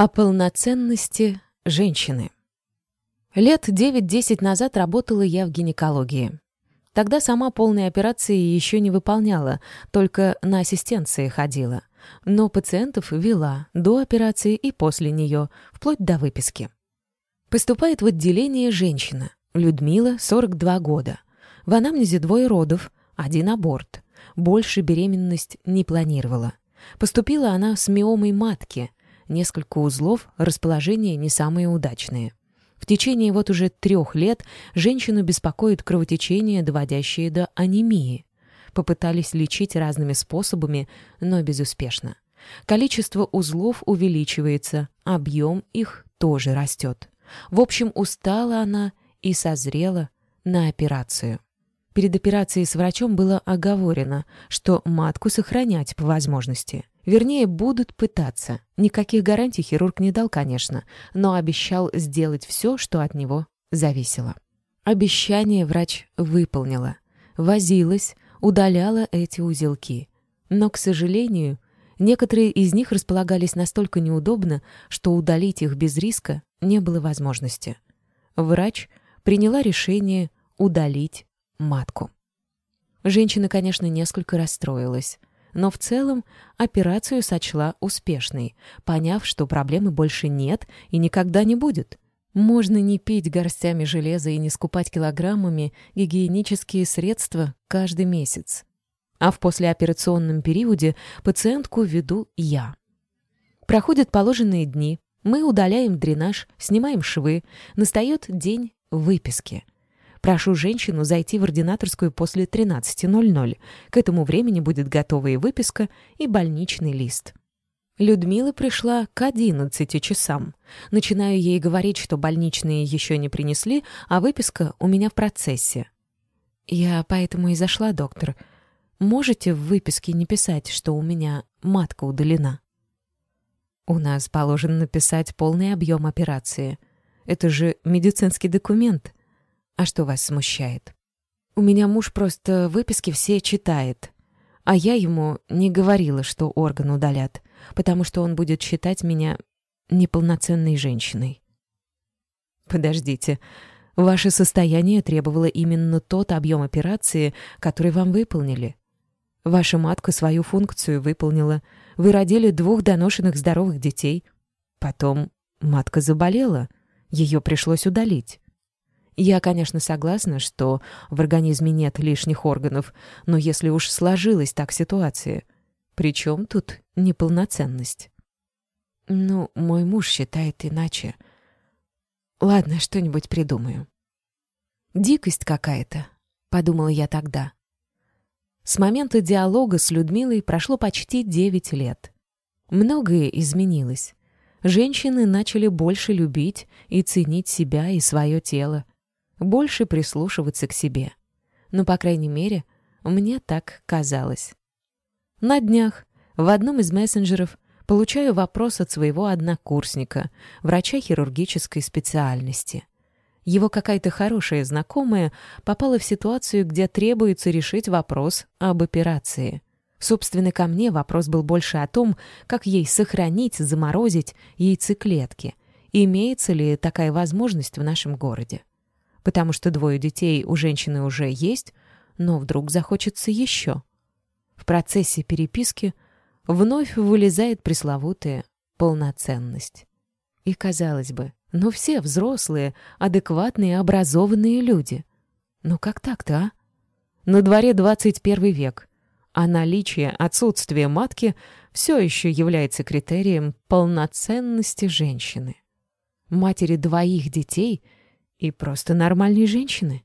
О полноценности женщины. Лет 9-10 назад работала я в гинекологии. Тогда сама полные операции еще не выполняла, только на ассистенции ходила. Но пациентов вела до операции и после нее, вплоть до выписки. Поступает в отделение женщина, Людмила, 42 года. В анамнезе двое родов, один аборт. Больше беременность не планировала. Поступила она с миомой матки – несколько узлов, расположение не самые удачные. В течение вот уже трех лет женщину беспокоит кровотечение, доводящее до анемии. Попытались лечить разными способами, но безуспешно. Количество узлов увеличивается, объем их тоже растет. В общем, устала она и созрела на операцию. Перед операцией с врачом было оговорено, что матку сохранять по возможности – Вернее, будут пытаться. Никаких гарантий хирург не дал, конечно, но обещал сделать все, что от него зависело. Обещание врач выполнила. Возилась, удаляла эти узелки. Но, к сожалению, некоторые из них располагались настолько неудобно, что удалить их без риска не было возможности. Врач приняла решение удалить матку. Женщина, конечно, несколько расстроилась но в целом операцию сочла успешной, поняв, что проблемы больше нет и никогда не будет. Можно не пить горстями железа и не скупать килограммами гигиенические средства каждый месяц. А в послеоперационном периоде пациентку веду я. Проходят положенные дни, мы удаляем дренаж, снимаем швы, настает день выписки — Прошу женщину зайти в ординаторскую после 13.00. К этому времени будет готова и выписка, и больничный лист. Людмила пришла к 11 часам. Начинаю ей говорить, что больничные еще не принесли, а выписка у меня в процессе. Я поэтому и зашла, доктор. Можете в выписке не писать, что у меня матка удалена? У нас положено написать полный объем операции. Это же медицинский документ. А что вас смущает? У меня муж просто выписки все читает. А я ему не говорила, что орган удалят, потому что он будет считать меня неполноценной женщиной. Подождите, ваше состояние требовало именно тот объем операции, который вам выполнили. Ваша матка свою функцию выполнила. Вы родили двух доношенных здоровых детей. Потом матка заболела. Ее пришлось удалить. Я, конечно, согласна, что в организме нет лишних органов, но если уж сложилась так ситуация, при чем тут неполноценность? Ну, мой муж считает иначе. Ладно, что-нибудь придумаю. Дикость какая-то, подумала я тогда. С момента диалога с Людмилой прошло почти девять лет. Многое изменилось. Женщины начали больше любить и ценить себя и свое тело больше прислушиваться к себе. Ну, по крайней мере, мне так казалось. На днях в одном из мессенджеров получаю вопрос от своего однокурсника, врача хирургической специальности. Его какая-то хорошая знакомая попала в ситуацию, где требуется решить вопрос об операции. Собственно, ко мне вопрос был больше о том, как ей сохранить, заморозить яйцеклетки. Имеется ли такая возможность в нашем городе? Потому что двое детей у женщины уже есть, но вдруг захочется еще. В процессе переписки вновь вылезает пресловутая полноценность. И, казалось бы, ну все взрослые, адекватные, образованные люди. Ну как так-то, а? На дворе 21 век, а наличие, отсутствие матки все еще является критерием полноценности женщины. Матери двоих детей — и просто нормальной женщины.